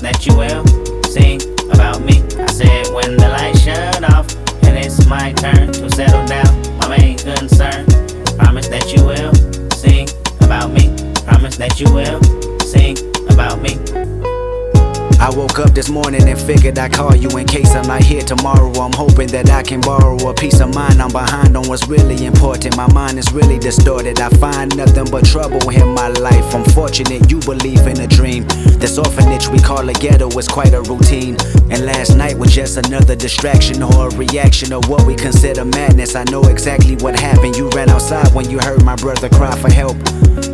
that you will sing about me. I said when the light shut off and it's my turn to settle down, my main concern. Promise that you will sing about me. Promise that you will this morning and figured I'd call you in case I'm not here tomorrow. I'm hoping that I can borrow a piece of mind. I'm behind on what's really important. My mind is really distorted. I find nothing but trouble in my life. I'm fortunate you believe in a dream. This orphanage we call a ghetto is quite a routine. And last night was just another distraction or a reaction of what we consider madness. I know exactly what happened. You ran outside when you heard my brother cry for help.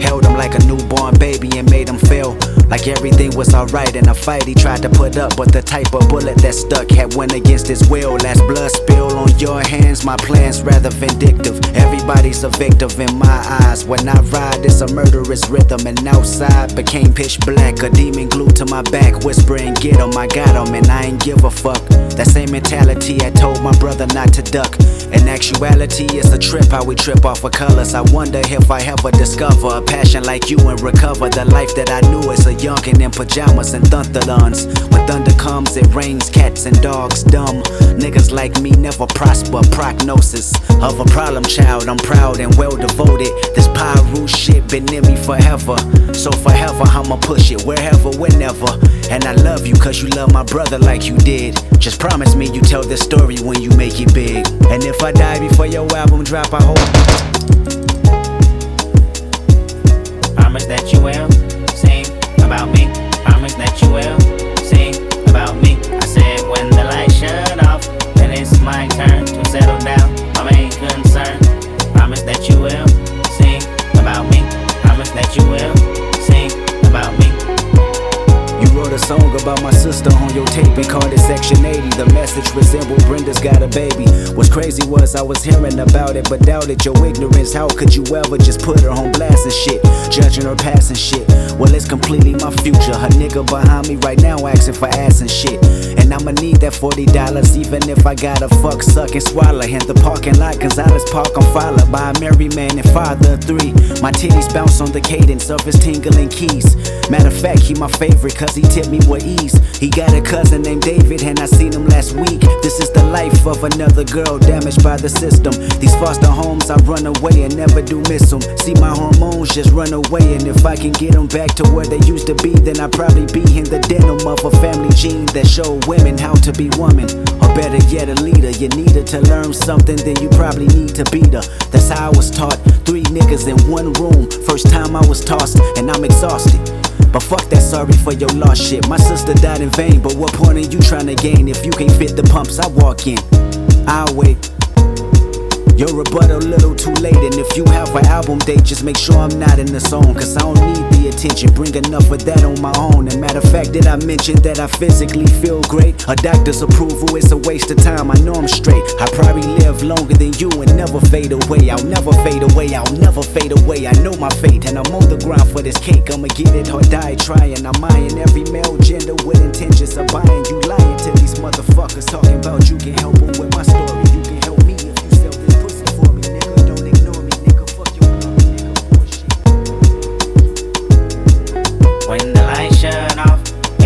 Held him like a newborn baby and made him feel like everything was alright in a fight he tried to put up. But the type of bullet that stuck had went against his will. Last blood spill on your hands, my plans rather vindictive. Everybody's a victim in my eyes. When I ride, it's a murderous rhythm. And outside became pitch black. A demon glued to my back, whispering, Get him, I got him, and I ain't give a fuck. That same mentality I told my brother not to duck. In actuality, it's a trip how we trip off of colors. I wonder if I ever discover a passion like you and recover the life that I knew as a youngin' in pajamas and thunderlons. When thunder comes, it rains cats and dogs dumb. Niggas like me never prosper. Prognosis of a problem child. I'm proud and well devoted. This Pyru shit been in me forever. So forever, I'ma push it wherever, whenever. And I love you cause you love my brother like you did. Just promise me you tell this story when you make it big. And if I die before your album drop, I hope. Promise that you will sing about me. Promise that you will sing about me. I said when the lights shut off, then it's my turn to settle down. Sister on your tape and called it Section 80. The message resembled Brenda's got a baby. What's crazy was I was hearing about it, but doubted your ignorance. How could you ever just put her on blast and shit? Judging her past and shit. Well, it's completely my future. Her nigga behind me right now asking for ass and shit. I'ma need that $40 even if I gotta fuck, suck, and swallow. In the parking lot, Gonzales Park, I'm followed by a married man and father three. My titties bounce on the cadence of his tingling keys. Matter of fact, he my favorite cause he tipped me with ease. He got a cousin named David, and I seen him last week. This is the life of another girl damaged by the system. These foster homes, I run away and never do miss them. See my hormones just run away, and if I can get them back to where they used to be, then I'd probably be in the denim of a family gene that show women how to be woman. Or better yet, a leader. You needed to learn something, then you probably need to beat her. That's how I was taught. Three niggas in one room. First time I was tossed, and I'm exhausted. But fuck that sorry for your lost shit. My sister died in vain, but what point are you trying to gain if you can't fit the pumps I walk in? I'll wait. Your rebuttal a little too late, and if you have an album date, just make sure I'm not in the zone. Cause I don't need the attention, bring enough of that on my own. And matter of fact, did I mention that I physically feel great? A doctor's approval is a waste of time, I know I'm straight. I probably live longer than you and never fade away. I'll never fade away, I'll never fade away. I know my fate, and I'm on the grind for this cake. I'ma get it or die trying. I'm eyeing every male gender with intentions of buying. You lying to these motherfuckers talking about you can help them with my story.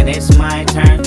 It's my turn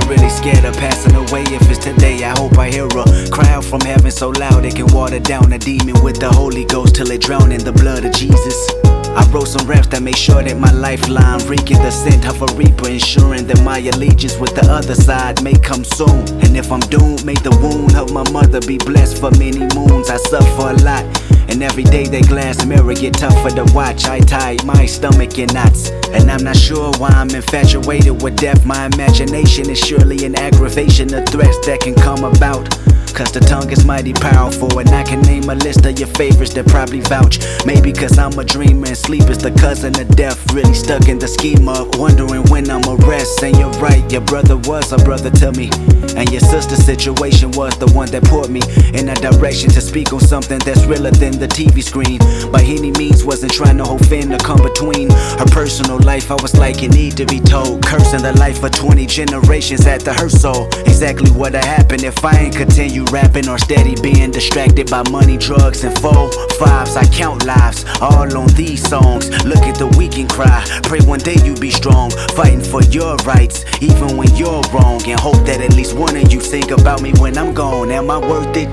am really scared of passing away? If it's today, I hope I hear a cry out from heaven so loud it can water down a demon with the Holy Ghost till it drown in the blood of Jesus. I wrote some raps that made sure that my lifeline reeking the scent of a reaper, ensuring that my allegiance with the other side may come soon. And if I'm doomed, may the wound of my mother be blessed for many moons. I suffer a lot. And every day that glass mirror get tougher to watch. I tie my stomach in knots. And I'm not sure why I'm infatuated with death. My imagination is surely an aggravation of threats that can come about. Cause the tongue is mighty powerful, and I can name a list of your favorites that probably vouch. Maybe cause I'm a dreamer and sleep is the cousin of death. Really stuck in the scheme of wondering when I'm a rest. And you're right, your brother was a brother to me. And your sister's situation was the one that put me in a direction to speak on something that's realer than the TV screen. By any means, wasn't trying to hold fin to come between her personal life. I was like, you need to be told. Cursing the life of 20 generations at the her soul. Exactly what'd happen if I ain't continue rapping or steady being distracted by money, drugs, and four fives. I count lives all on these songs. Look at the weak and cry. Pray one day you be strong, fighting for your rights, even when you're wrong. And hope that at least one of you think about me when I'm gone. Am I worth it?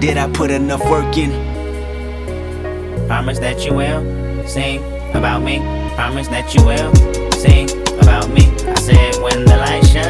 Did I put enough work in? Promise that you will sing about me. Promise that you will sing about me. I said when the lights shut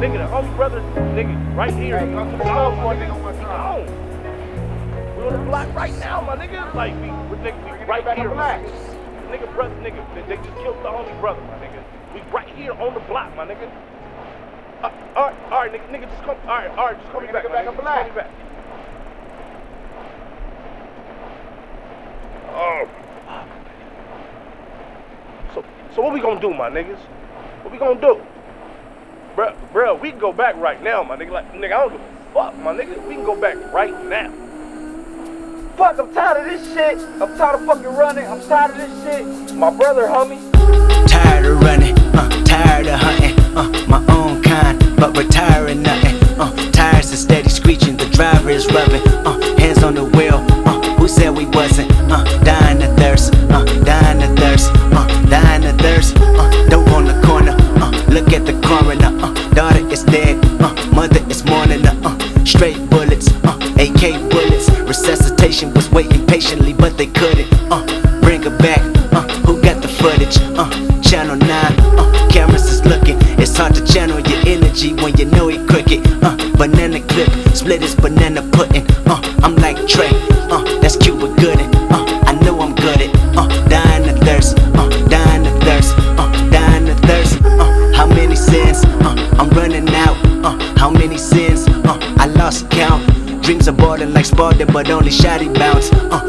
Nigga, the only brother, nigga, right here. Hey, come to the No, door nigga one we time. gone. We on the block right now, my nigga. Like we, we nigga, we right back here, black. nigga. Brother, nigga, they, just killed the only brother, my nigga. We right here on the block, my nigga. Uh, all right, all right, nigga, nigga, just come. All right, all right, just call me back, back nigga. Just call me back. Oh. So, so what we gonna do, my niggas? What we gonna do? Bruh, bruh, we can go back right now, my nigga. Like, nigga, I don't give a fuck, my nigga. We can go back right now. Fuck, I'm tired of this shit. I'm tired of fucking running. I'm tired of this shit. My brother, homie. Tired of running, uh, tired of hunting, uh, my own but they couldn't. Uh, bring her back. Uh, who got the footage? Uh, channel 9. Uh, cameras is looking. It's hard to channel your energy when you know it crooked. Uh, banana clip, split is banana pudding. Uh, I'm like Tre. Uh, that's Cuba Gooding. Uh, I know I'm good at. Uh, dying of thirst. Uh, dying of thirst. Uh, dying of thirst. Uh, how many sins? Uh, I'm running out. Uh, how many sins? Uh, I lost count. Dreams are boarding like Spartan, but only shoddy bounce. Uh,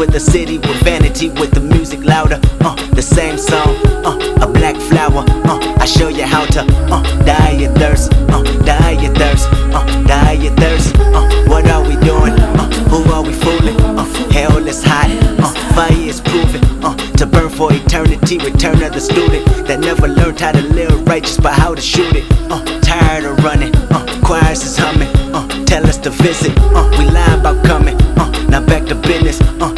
over the city with vanity, with the music louder. Uh, the same song. Uh, a black flower. Uh, I show you how to. Uh, die your thirst. Uh, die your thirst. Uh, die your thirst. Uh, what are we doing? Uh, who are we fooling? Uh, hell is hot. Uh, fire is proven. Uh, to burn for eternity. Return of the student that never learned how to live righteous, but how to shoot it. Uh, tired of running. Uh, choirs is humming. Uh, tell us to visit. Uh, we lie about coming. Uh, now back to business. Uh,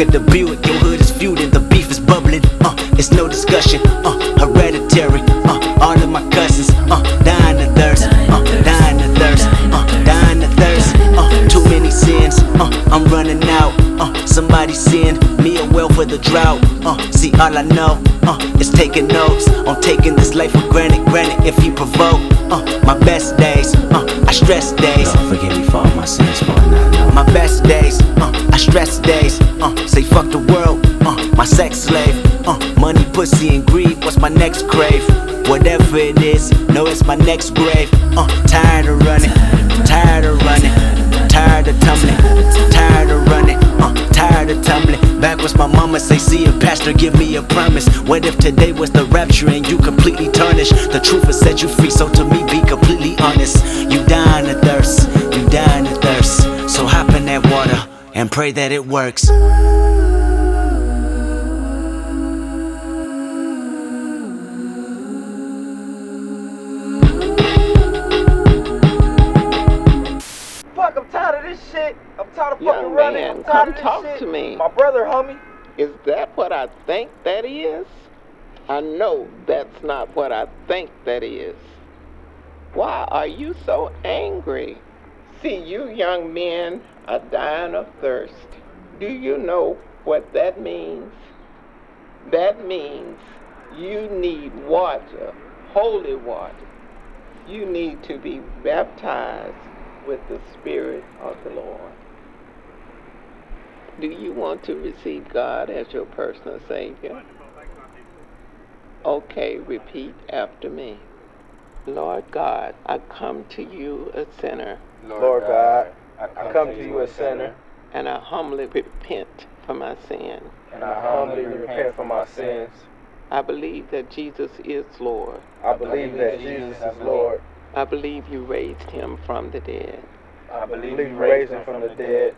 of the Buick. Your hood is feuding. The beef is bubbling. Uh, it's no discussion. Uh, hereditary. Uh, all of my cousins. Uh, dying of thirst. Uh, dying of thirst. Uh, dying of thirst. Uh, too many sins. Uh, I'm running out. Uh, somebody send me a well for the drought. Uh, see, all I know uh, is taking notes on taking this life for granted. Granted, if you provoke uh, my best days, uh, I stress days. Lord, forgive me for all my sins, for not. My best days, uh, I stress days. Uh, say fuck the world, uh, my sex slave. Uh, money, pussy, and greed. What's my next crave? Whatever it is, know it's my next grave. Uh, tired of running, tired of running, tired of tumbling, tired of running, uh, tired of tumbling. Backwards, my mama say, see a pastor, give me a promise. What if today was the rapture and you completely tarnished? The truth has set you free, so to me, be completely honest. You dying of thirst, and pray that it works. Fuck, I'm tired of this shit. I'm tired of fucking Young running. I'm tired come of this talk shit. to me. My brother, homie. Is that what I think that is? I know that's not what I think that is. Why are you so angry? See, you young men are dying of thirst. Do you know what that means? That means you need water, holy water. You need to be baptized with the Spirit of the Lord. Do you want to receive God as your personal Savior? Okay, repeat after me. Lord God, I come to you a sinner, Lord God, I come to you a sinner, and I humbly repent for my sin. and I humbly repent for my sins. I believe that Jesus is Lord. I believe that Jesus is Lord. I believe you raised him from the dead. I believe you raised him from the dead.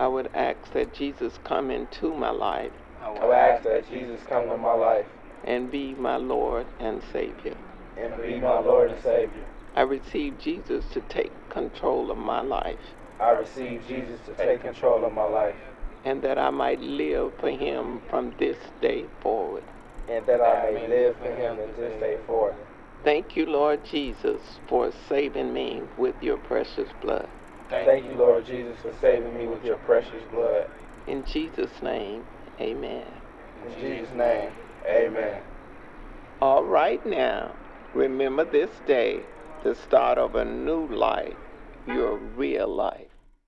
I would ask that Jesus come into my life I would ask that Jesus come to my life and be my Lord and Savior. and be my Lord and Savior. I receive Jesus to take control of my life I receive Jesus to take control of my life, and that I might live for him from this day forward. and that I may live for him from this day forward. Thank you, Lord Jesus, for saving me with your precious blood. Thank you, Lord Jesus, for saving me with your precious blood. In Jesus' name, amen. In Jesus' name, amen. All right now, remember this day, the start of a new life, your real life.